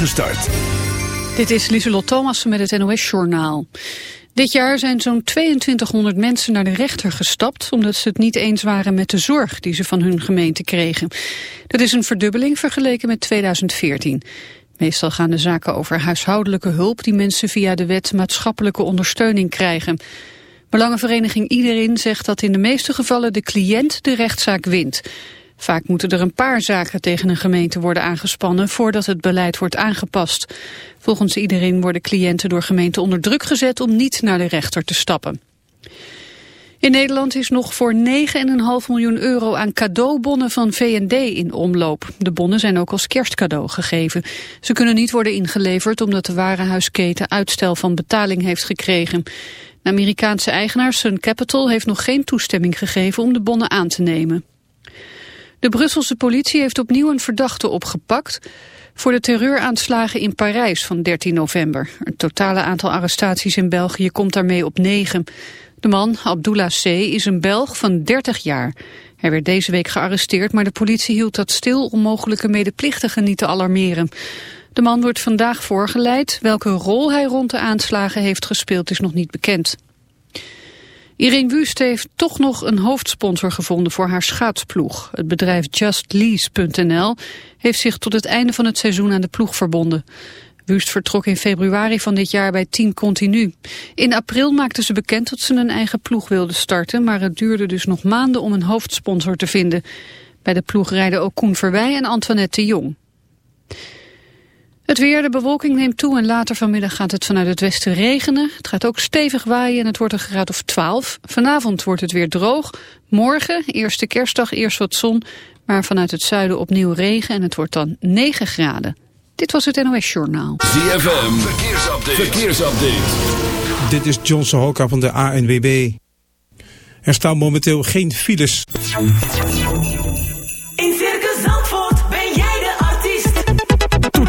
Gestart. Dit is Lieselot Thomassen met het NOS-journaal. Dit jaar zijn zo'n 2200 mensen naar de rechter gestapt... omdat ze het niet eens waren met de zorg die ze van hun gemeente kregen. Dat is een verdubbeling vergeleken met 2014. Meestal gaan de zaken over huishoudelijke hulp... die mensen via de wet maatschappelijke ondersteuning krijgen. Belangenvereniging Iedereen zegt dat in de meeste gevallen... de cliënt de rechtszaak wint... Vaak moeten er een paar zaken tegen een gemeente worden aangespannen voordat het beleid wordt aangepast. Volgens iedereen worden cliënten door gemeenten onder druk gezet om niet naar de rechter te stappen. In Nederland is nog voor 9,5 miljoen euro aan cadeaubonnen van V&D in omloop. De bonnen zijn ook als kerstcadeau gegeven. Ze kunnen niet worden ingeleverd omdat de warenhuisketen uitstel van betaling heeft gekregen. De Amerikaanse eigenaar Sun Capital heeft nog geen toestemming gegeven om de bonnen aan te nemen. De Brusselse politie heeft opnieuw een verdachte opgepakt voor de terreuraanslagen in Parijs van 13 november. Het totale aantal arrestaties in België komt daarmee op negen. De man, Abdullah C., is een Belg van 30 jaar. Hij werd deze week gearresteerd, maar de politie hield dat stil om mogelijke medeplichtigen niet te alarmeren. De man wordt vandaag voorgeleid. Welke rol hij rond de aanslagen heeft gespeeld is nog niet bekend. Irene Wust heeft toch nog een hoofdsponsor gevonden voor haar schaatsploeg. Het bedrijf JustLease.nl heeft zich tot het einde van het seizoen aan de ploeg verbonden. Wust vertrok in februari van dit jaar bij Team Continu. In april maakte ze bekend dat ze een eigen ploeg wilde starten... maar het duurde dus nog maanden om een hoofdsponsor te vinden. Bij de ploeg rijden ook Koen Verwij en Antoinette de Jong. Het weer, de bewolking neemt toe en later vanmiddag gaat het vanuit het westen regenen. Het gaat ook stevig waaien en het wordt een graad of 12. Vanavond wordt het weer droog. Morgen, eerste kerstdag, eerst wat zon. Maar vanuit het zuiden opnieuw regen en het wordt dan 9 graden. Dit was het NOS Journaal. ZFM, verkeersupdate. verkeersupdate. Dit is Johnson Sohoka van de ANWB. Er staan momenteel geen files.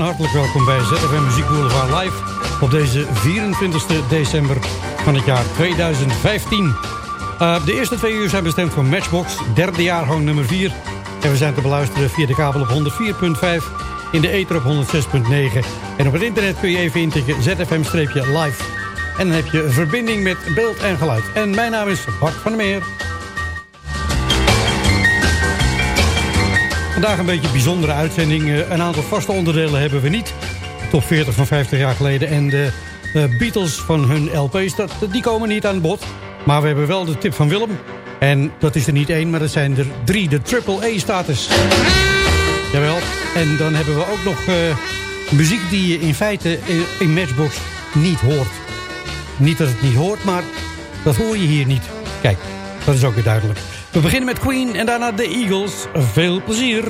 en hartelijk welkom bij ZFM Muziek Boulevard Live... op deze 24 december van het jaar 2015. Eh, de eerste twee uur zijn bestemd voor Matchbox, derde jaargang nummer 4. En we zijn te beluisteren via de kabel op 104.5, in de ether op 106.9. En op het internet kun je even intikken ZFM-live. En dan heb je verbinding met beeld en geluid. En mijn naam is Bart van der Meer. Vandaag een beetje bijzondere uitzending. Eh, een aantal vaste onderdelen hebben we niet. Top 40 van 50 jaar geleden en de eh, Beatles van hun LP's, dat, die komen niet aan bod. Maar we hebben wel de tip van Willem. En dat is er niet één, maar dat zijn er drie. De triple A-status. Jawel. En dan hebben we ook nog eh, muziek die je in feite in Matchbox niet hoort. Niet dat het niet hoort, maar dat hoor je hier niet. Kijk, dat is ook weer duidelijk. We beginnen met Queen en daarna de Eagles. Veel plezier!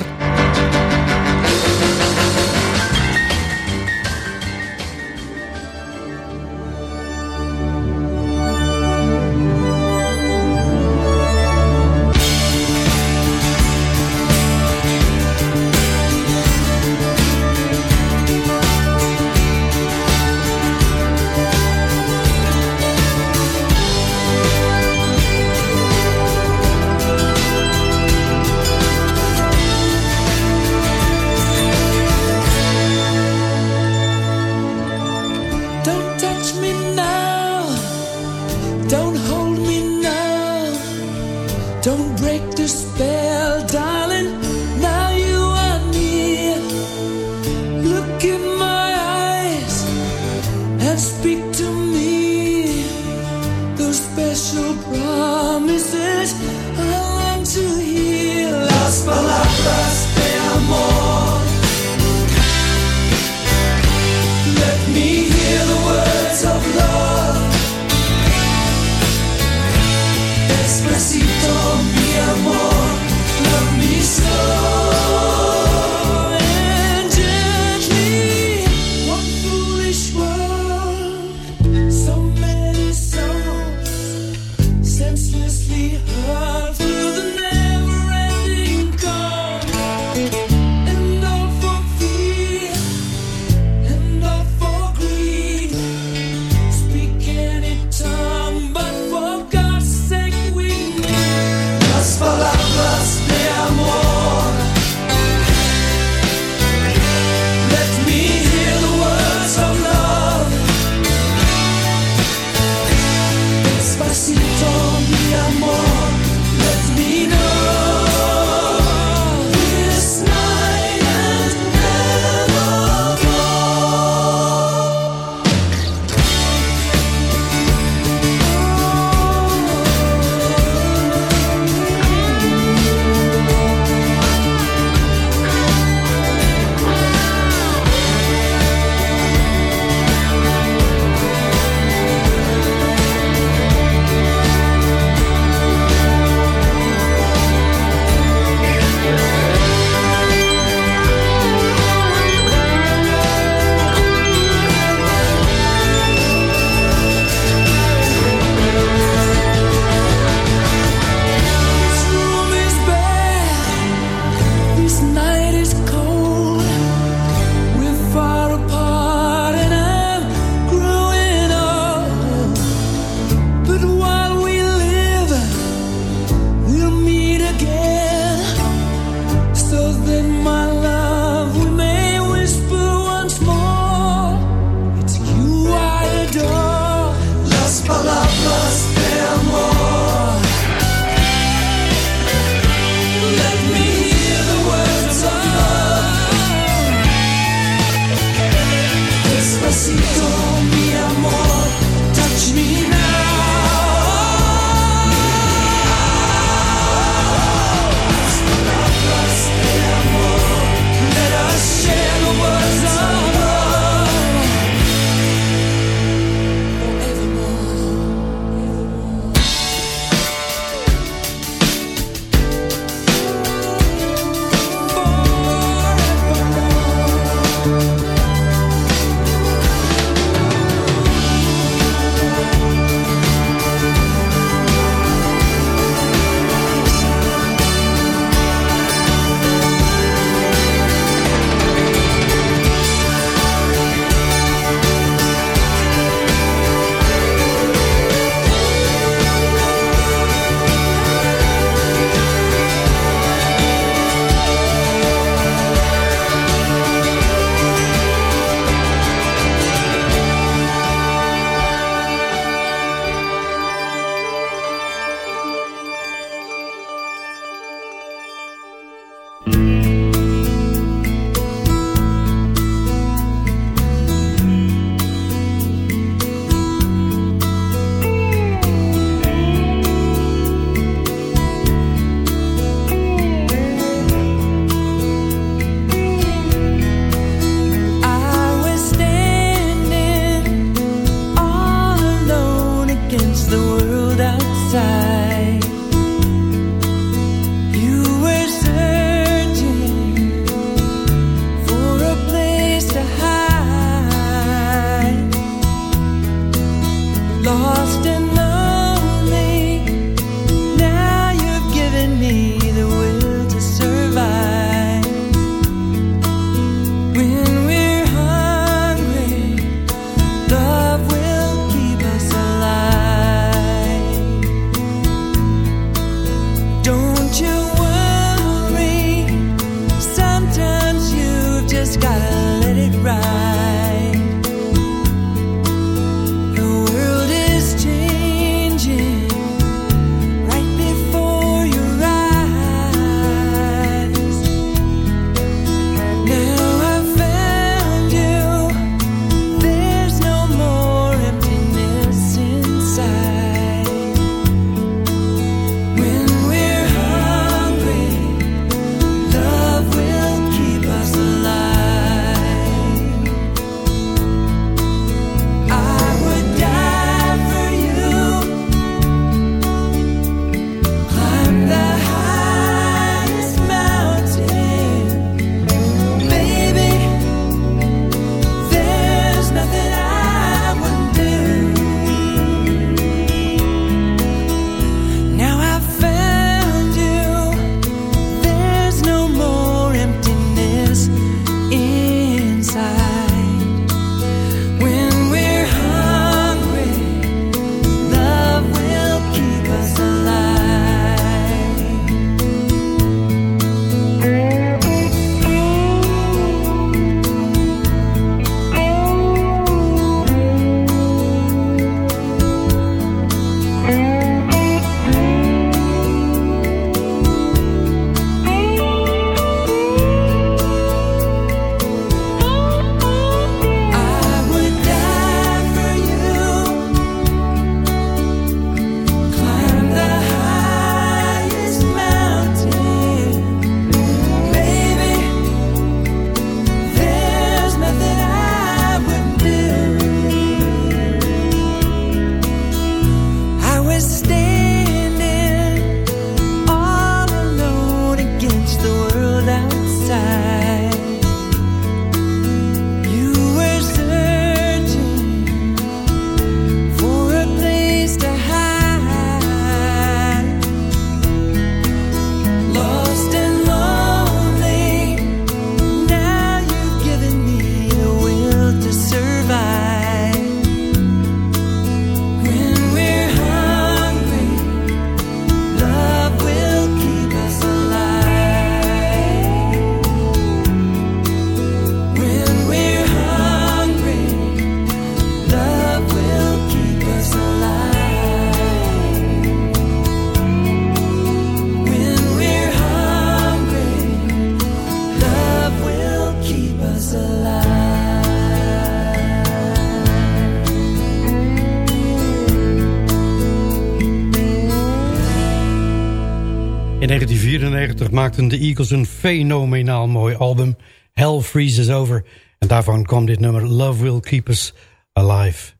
In 1994 maakten de Eagles een fenomenaal mooi album. Hell Freezes Over. En daarvan kwam dit nummer Love Will Keep Us Alive.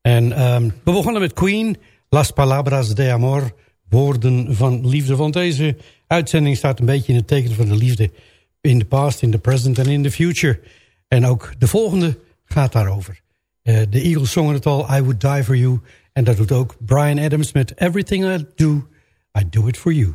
En ehm, we begonnen met Queen, Las Palabras de Amor. Woorden van liefde. Want deze uitzending staat een beetje in het teken van de liefde. In the past, in the present en in the future. En ook de volgende gaat daarover. Eh, de Eagles zongen het al, I Would Die For You. En dat doet ook Brian Adams met Everything I Do... I'd do it for you.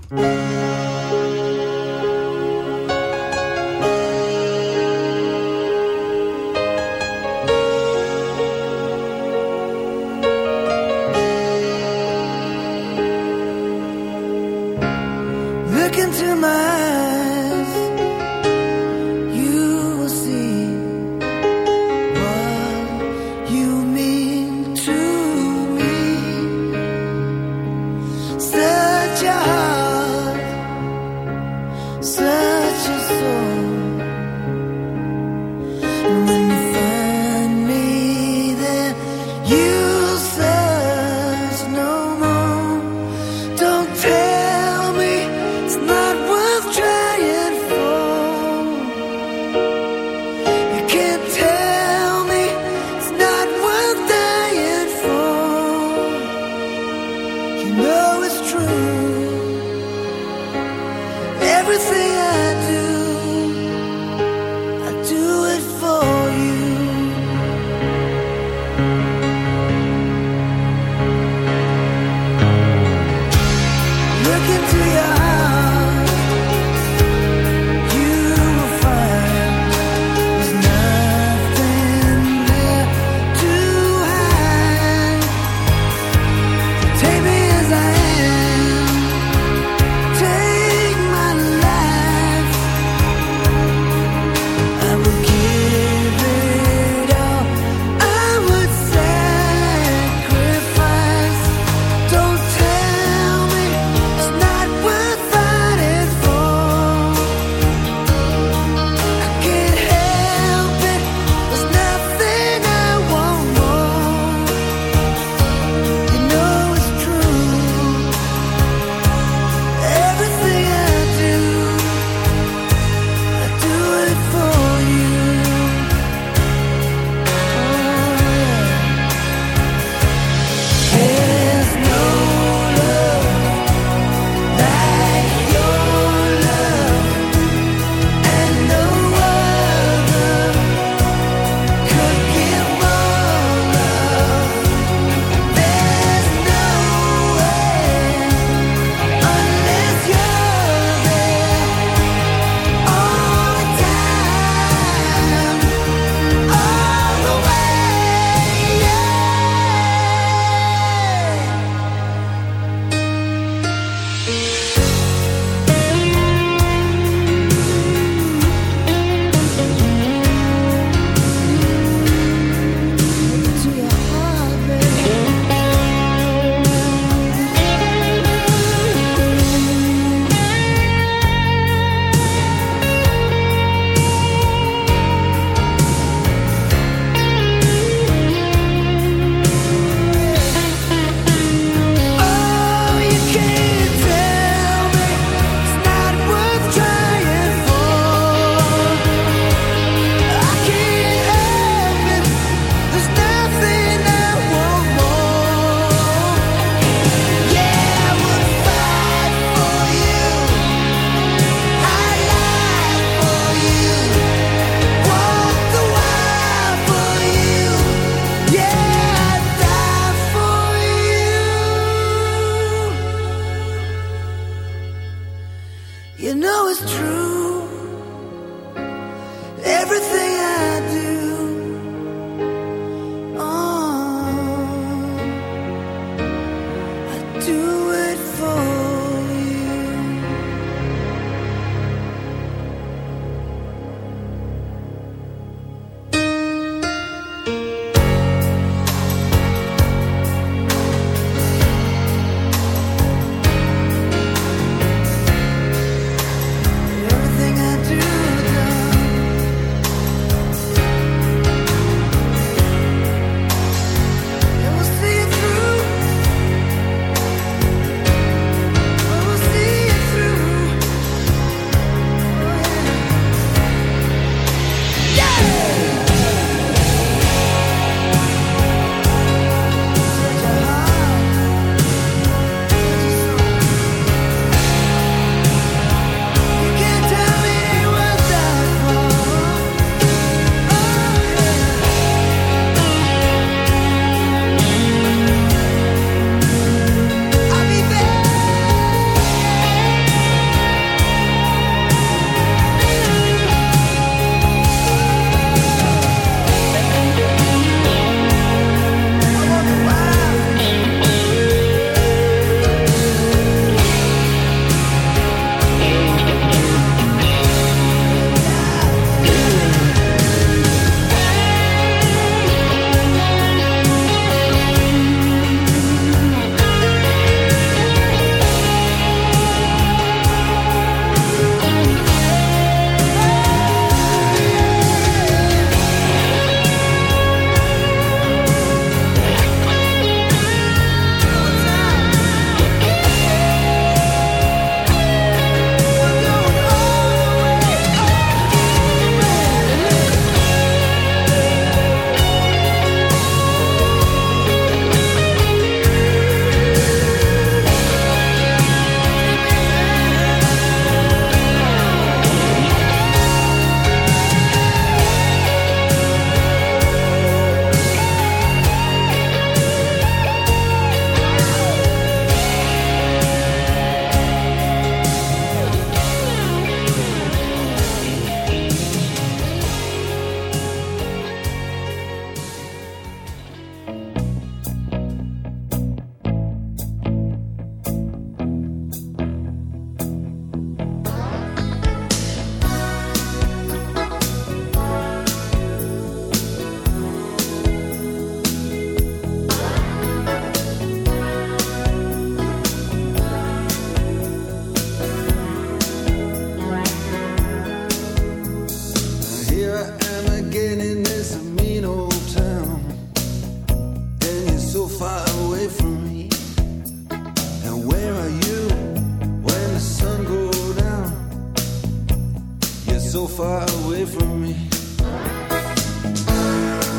far away from me.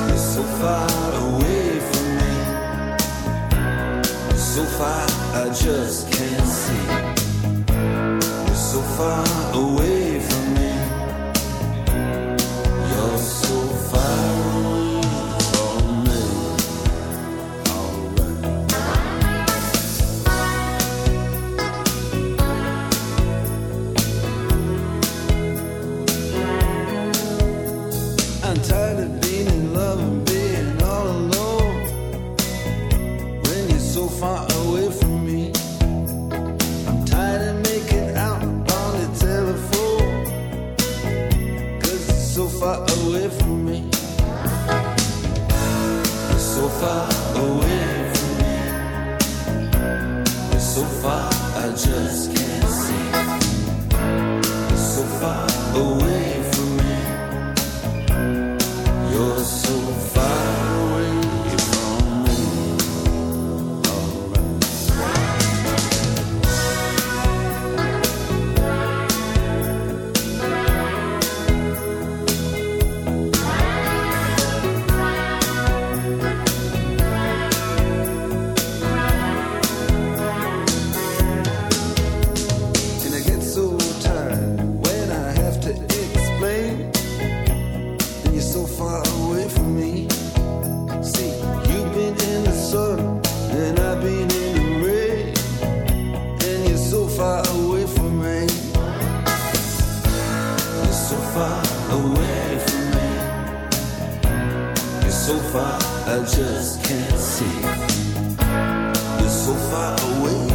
You're so far away from me. So far, I just can't see. You're so far away. so far I just can't see. You're so far away.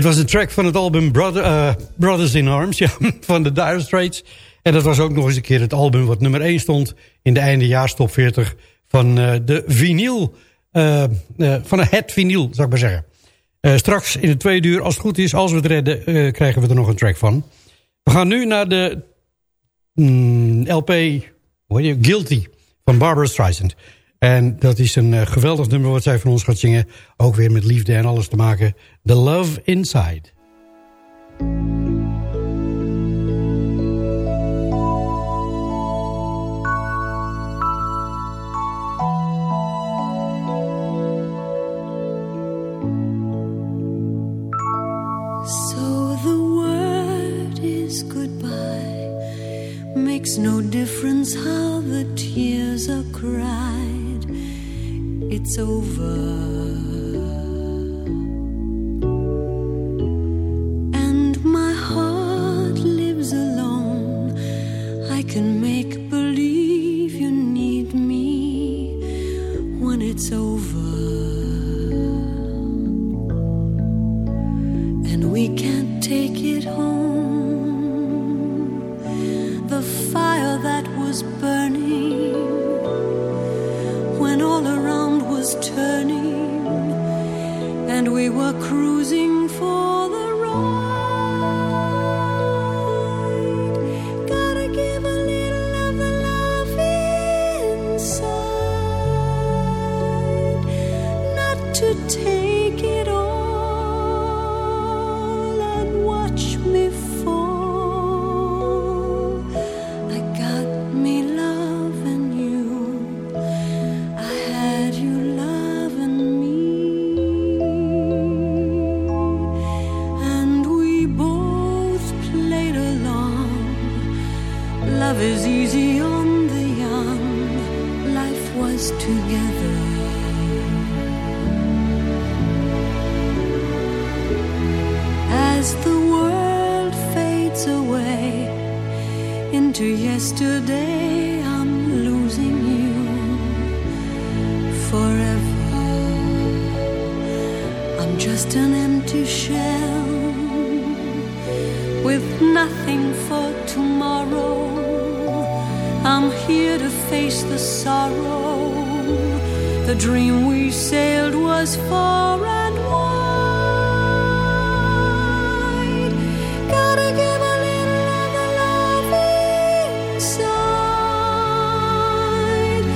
Het was een track van het album Brother, uh, Brothers in Arms ja, van de Dire Straits. En dat was ook nog eens een keer het album wat nummer 1 stond... in de eindejaars 40 van eh, de vinyl... Uh, van het vinyl, zou ik maar zeggen. straks in de tweede uur, als het goed is, als we het redden... krijgen we er nog een track van. We gaan nu naar de mm, LP Guilty van Barbara Streisand... En dat is een eh, geweldig nummer wat zij van ons gaat zingen. Ook weer met liefde en alles te maken. The Love Inside. So the word is goodbye Makes no difference how the tears are cried it's over. And my heart lives alone. I can make believe you need me when it's over. And we can't take it home. The fire that was burning. were cruel. dream we sailed was far and wide. Gotta give a little of the love inside,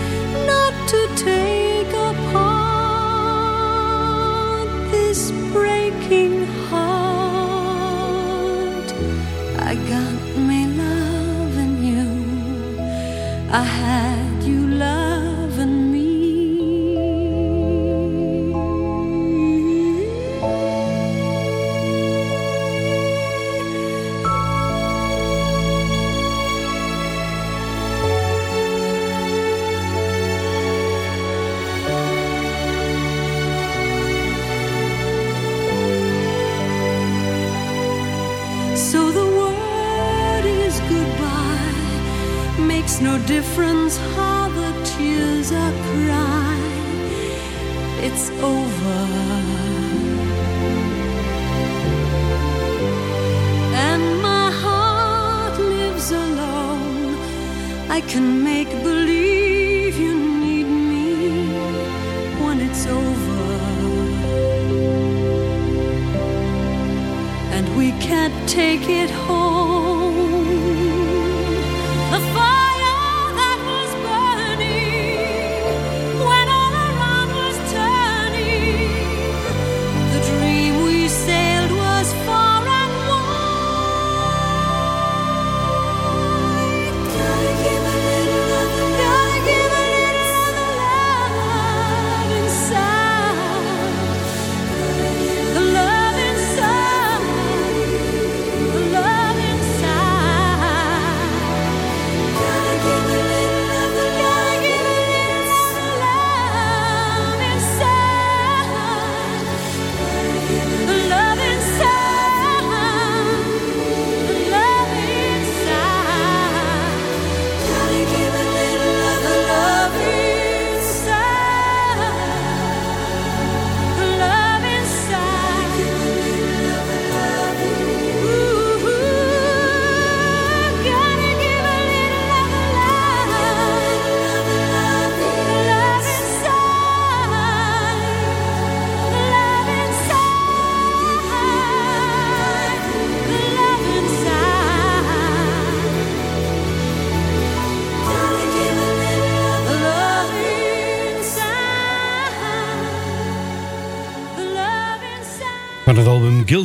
not to take apart this breaking heart. I got me loving you. I had.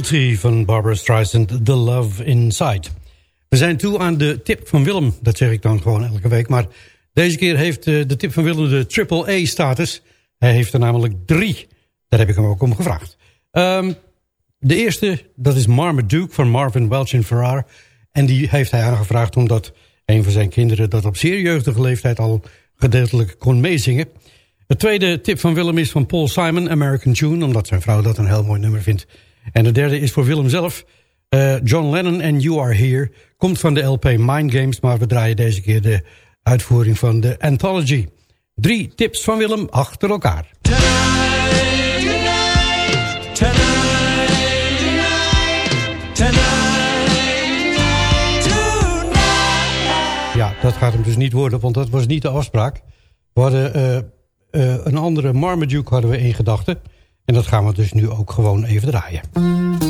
Guilty van Barbara Streisand, The Love Inside. We zijn toe aan de tip van Willem. Dat zeg ik dan gewoon elke week. Maar deze keer heeft eh, de tip van Willem de triple-A-status. Hij heeft er namelijk drie. Daar heb ik hem ook om gevraagd. Ehm, de eerste, dat is Marmaduke van Marvin Welch en Ferrar, En die heeft hij aangevraagd omdat een van zijn kinderen... dat op zeer jeugdige leeftijd al gedeeltelijk kon meezingen. Het tweede tip van Willem is van Paul Simon, American June... omdat zijn vrouw dat een heel mooi nummer vindt... En de derde is voor Willem zelf. Eh, John Lennon and You Are Here komt van de LP Mind Games... maar we draaien deze keer de uitvoering van de Anthology. Drie tips van Willem achter elkaar. Ja, dat gaat hem dus niet worden, want dat was niet de afspraak. We hadden eh, eh, een andere Marmaduke hadden we in gedachten. En dat gaan we dus nu ook gewoon even draaien.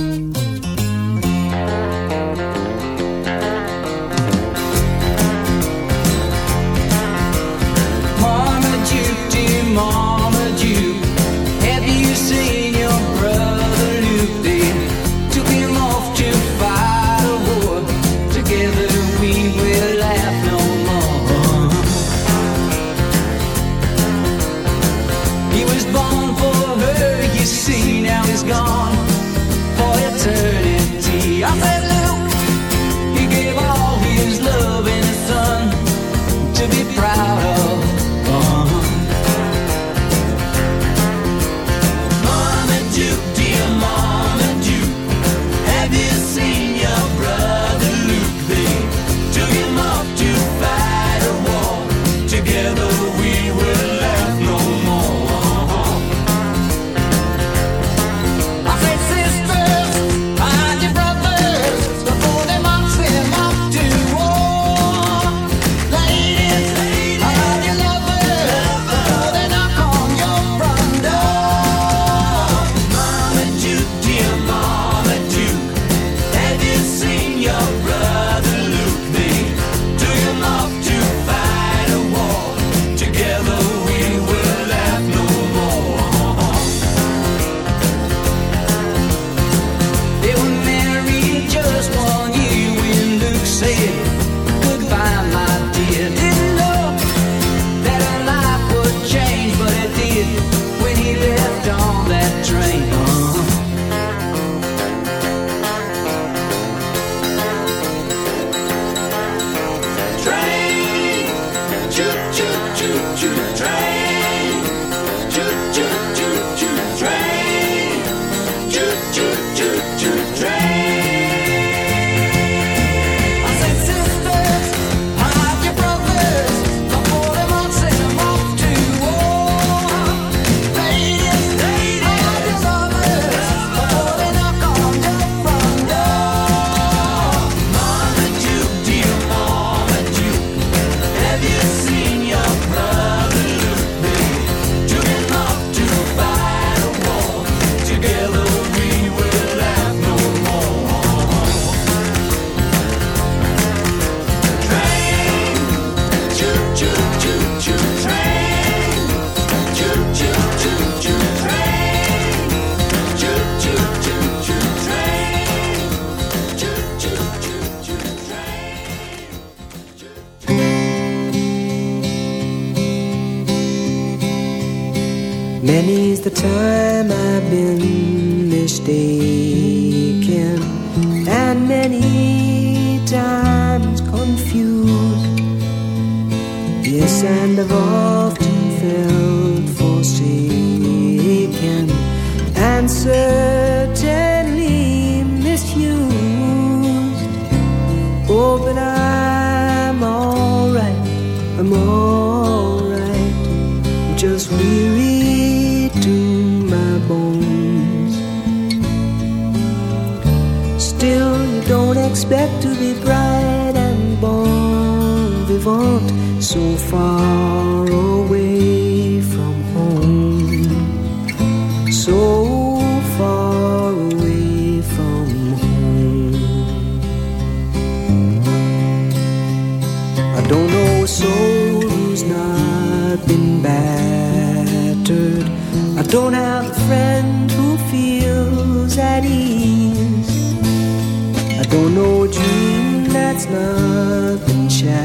shattered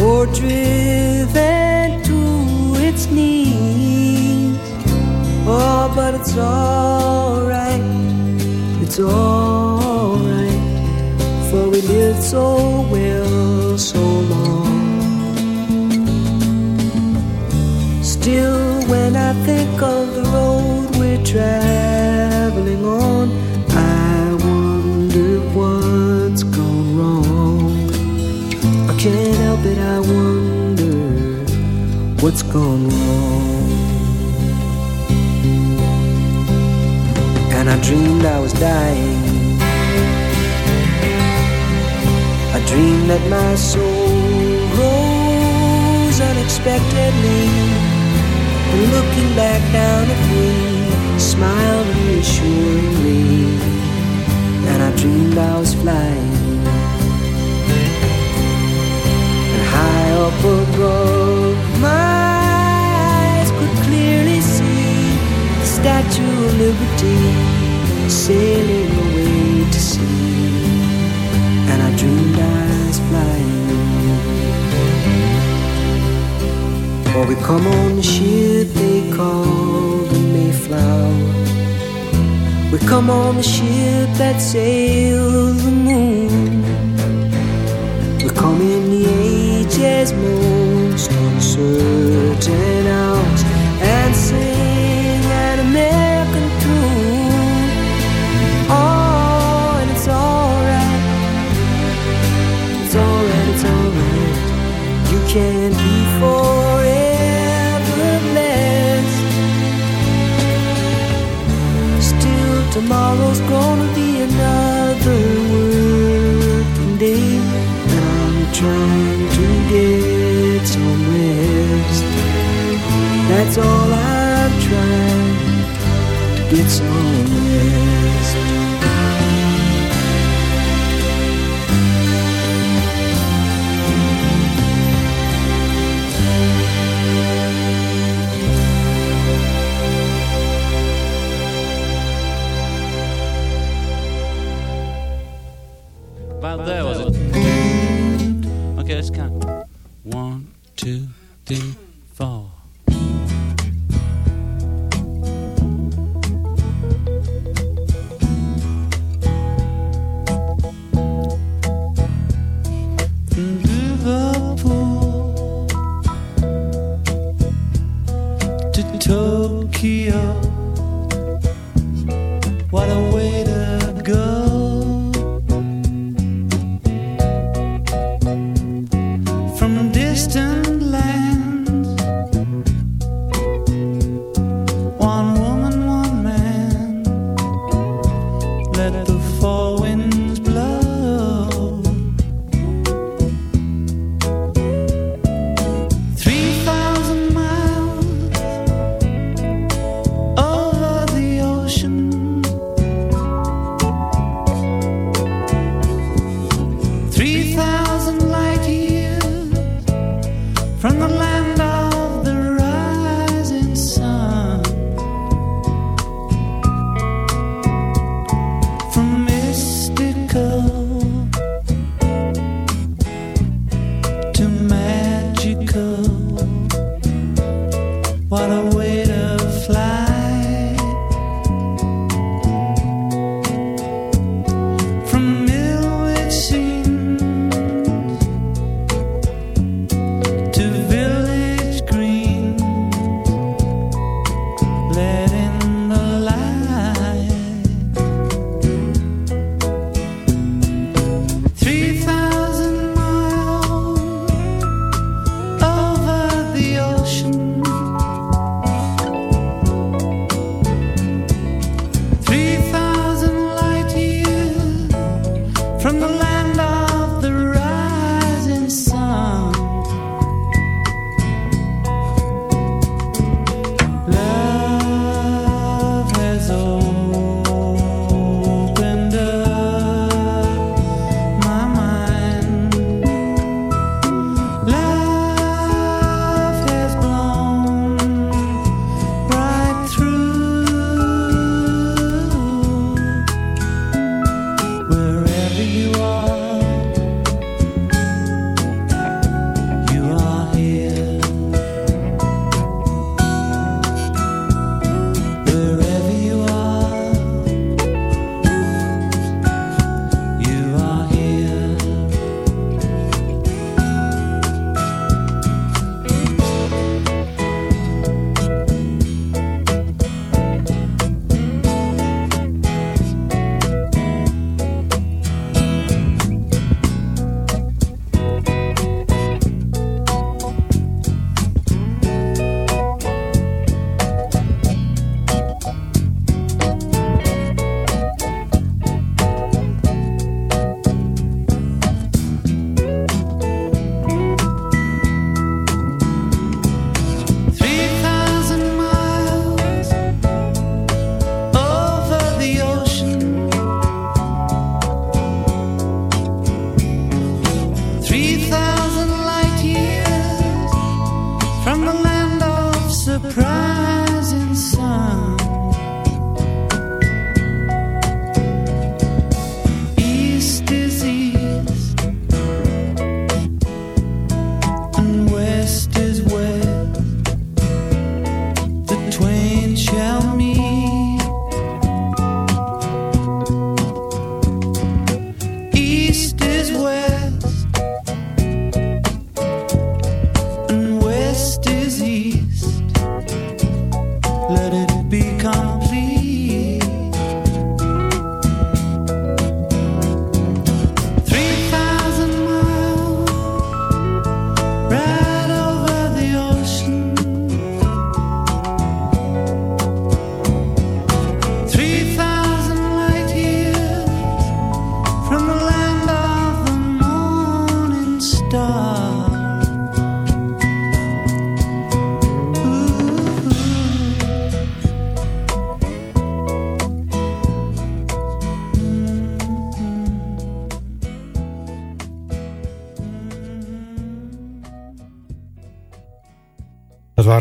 or driven to its knees. Oh, but it's alright, it's alright, for we so well so long. Still, when I think of the road we're traveling, what's gone wrong. And I dreamed I was dying. I dreamed that my soul rose unexpectedly. And looking back down at me, smiled reassuringly. And I dreamed I was flying. up above. My eyes could clearly see the Statue of Liberty sailing away to sea. And I dreamed I was flying. For we come on the ship they call the Mayflower. We come on the ship that sails the moon. is most uncertain. its own.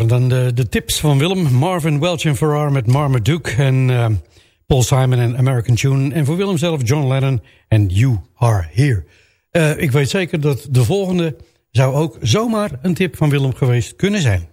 dan de, de tips van Willem. Marvin Welch en Farrar met Marmaduke en eh, Paul Simon en American Tune. En voor Willem zelf John Lennon en You Are Here. Eh, ik weet zeker dat de volgende zou ook zomaar een tip van Willem geweest kunnen zijn.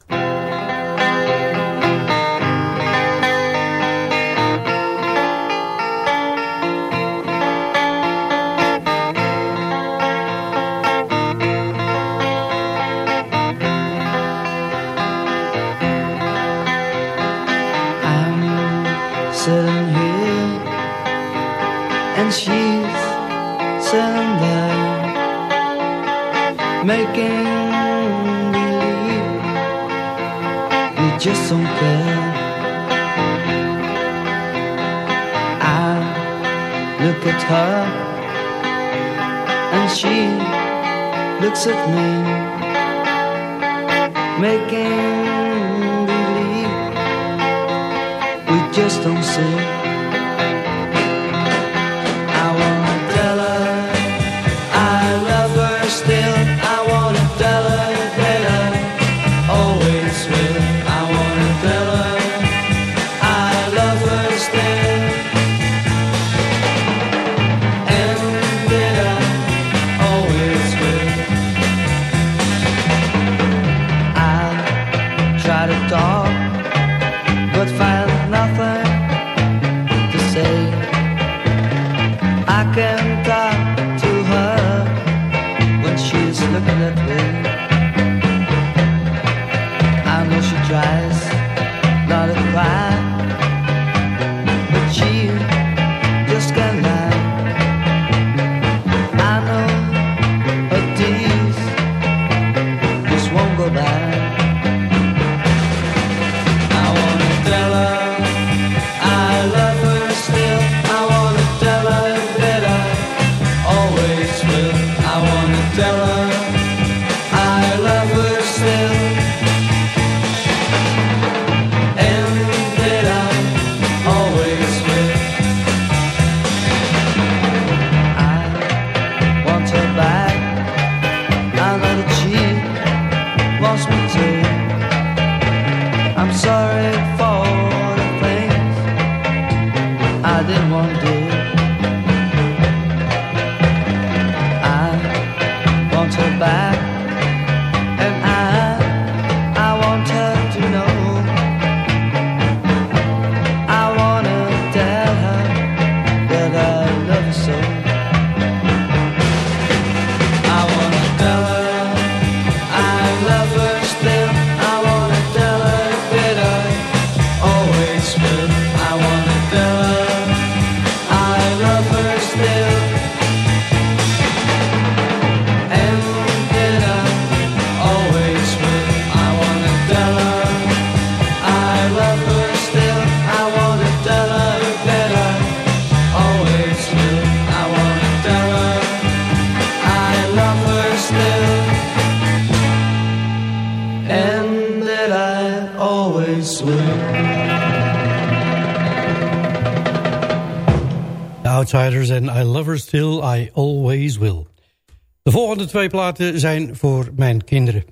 twee platen zijn voor mijn kinderen.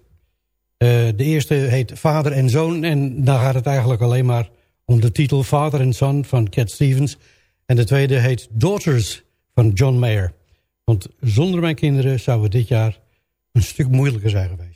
Eh, de eerste heet Vader en Zoon. En daar gaat het eigenlijk alleen maar om de titel Vader en Zoon van Cat Stevens. En de tweede heet Daughters van John Mayer. Want zonder mijn kinderen zou het dit jaar een stuk moeilijker zijn geweest.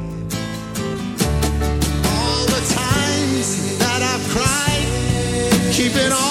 keep it on.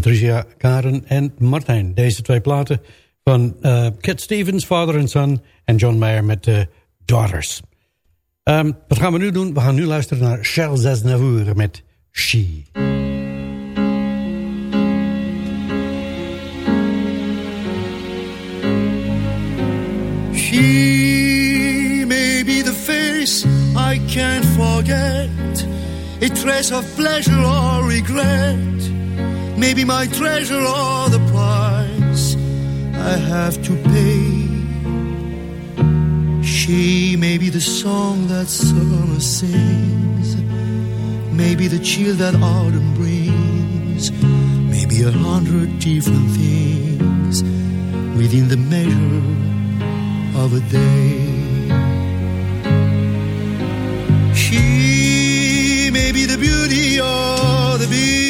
Patricia, Karen en Martijn. Deze twee platen van uh, Cat Stevens, Father and Son... en John Mayer met de Daughters. Ehm, wat gaan we nu doen? We gaan nu luisteren naar Charles Aznavour met She. She may be the face I can't forget. A trace of pleasure or regret. Maybe my treasure or the price I have to pay. She may be the song that summer sings, maybe the chill that autumn brings, maybe a hundred different things within the measure of a day. She may be the beauty or the beast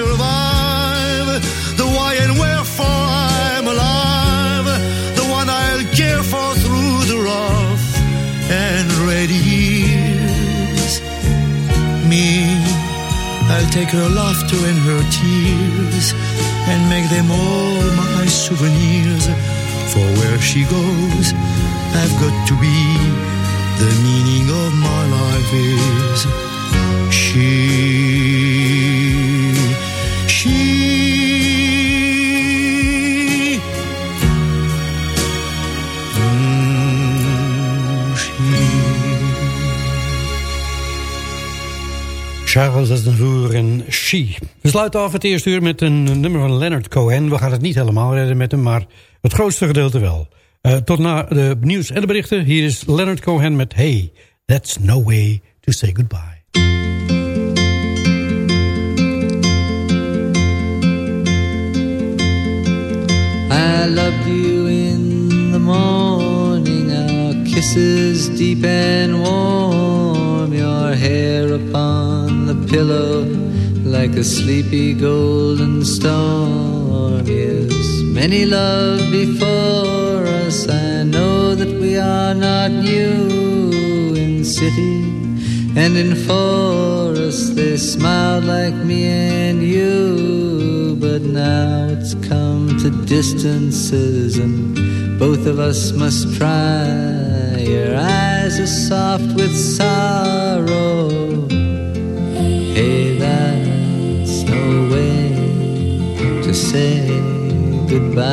survive. The why and wherefore I'm alive. The one I'll care for through the rough and ready years. Me, I'll take her laughter and her tears and make them all my souvenirs. For where she goes, I've got to be. The meaning of my life is she. Charles Aznavour en She. We sluiten af het eerste uur met een nummer van Leonard Cohen. We gaan het niet helemaal redden met hem, maar het grootste gedeelte wel. Eh, tot na de nieuws en de berichten. Hier is Leonard Cohen met Hey, that's no way to say goodbye. I loved you in the morning, our kisses deep and warm, your hair upon the pillow like a sleepy golden storm. Yes, many love before us. I know that we are not new in city and in forest. They smiled like me and you, but now it's come to distances, and both of us must try. Your eyes are soft with sorrow say goodbye.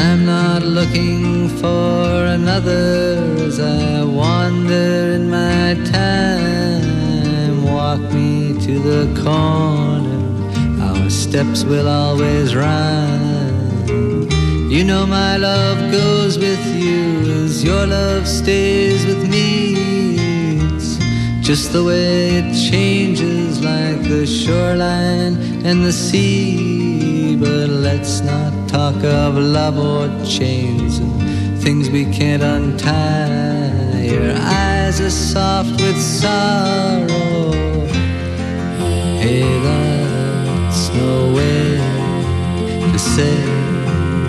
I'm not looking for another as I wander in my time. Walk me to the corner, our steps will always rhyme. You know my love goes with you as your love stays with me. It's just the way it changes like the shoreline and the sea. But let's not talk of love or chains and things we can't untie. Your eyes are soft with sorrow. Hey, that's no way to say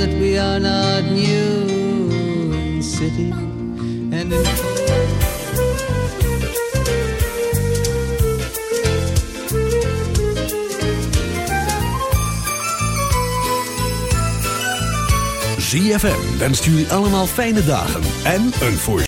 that we are not new in city and in... GFM wenst jullie allemaal fijne dagen en een voorzitter.